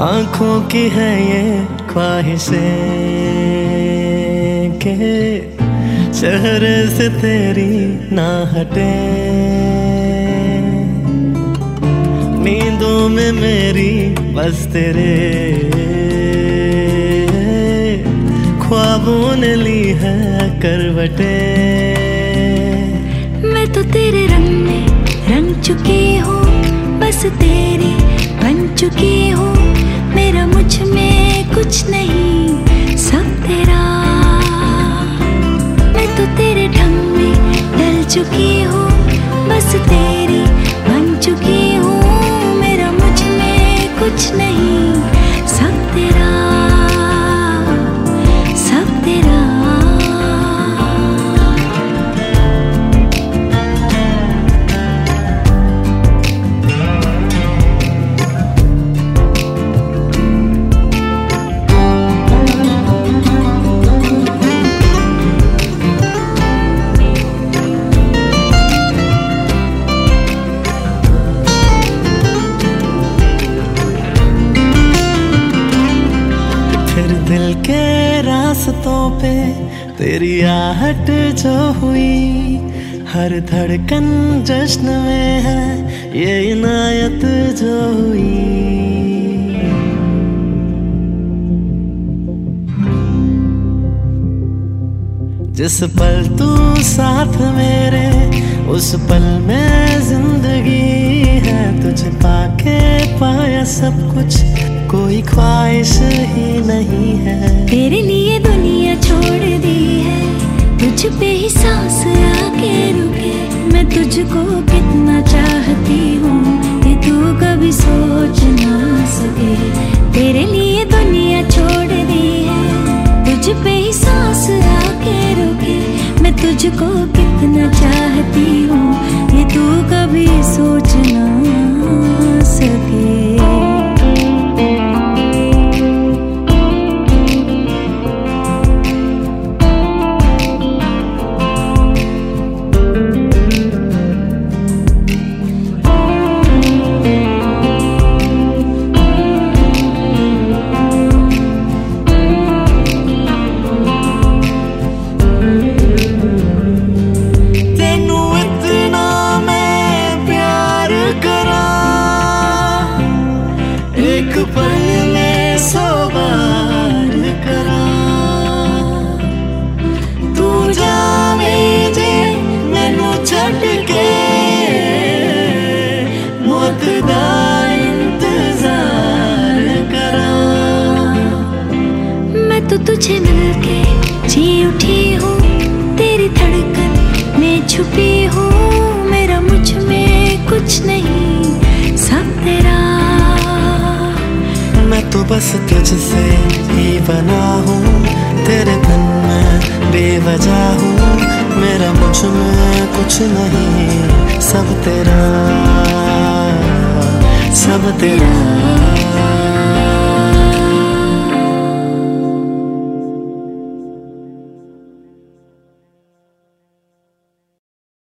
आँखों की है ये ख्वाहिशें के चेहरे से तेरी ना हटे। नींदों में मेरी बस तेरे ख्वाबों ने ली है करवटे। मैं तो तेरे रंग में रंग चुकी हूँ, बस तेरी बन चुकी कुछ नहीं। सब तेरा। मैं तो तेरे ढंग में डल चुकी हूँ। बस तेरी फिर दिल के रास्तों पे तेरी आहट जो हुई, हर धड़कन जश्न में है ये इनायत जो हुई। जिस पल तू साथ मेरे, उस पल में ज़िंदगी है, तुझे पाके पाया सब कुछ। कोई ख्वाहिश ही नहीं है। तेरे लिए दुनिया छोड़ दी है। तुझ पे ही सांस आके रुके। मैं तुझको कितना चाहती हूँ, ये तू कभी सोच ना सके। तेरे लिए दुनिया छोड़ दी है। तुझ पे ही सांस आके रुके। मैं तुझको कितना चाहती हूँ, ये तू मौत इंतज़ार करा। मैं तो तुझे मिलके जी उठी हूँ। तेरी धड़कन में छुपी हूँ। मेरा मुझमें कुछ नहीं सब तेरा। मैं तो बस तुझसे ही बना हूँ। तेरे बिन मैं बेवजह हूँ। मेरा मुझमें कुछ नहीं सब तेरा। सब तेरा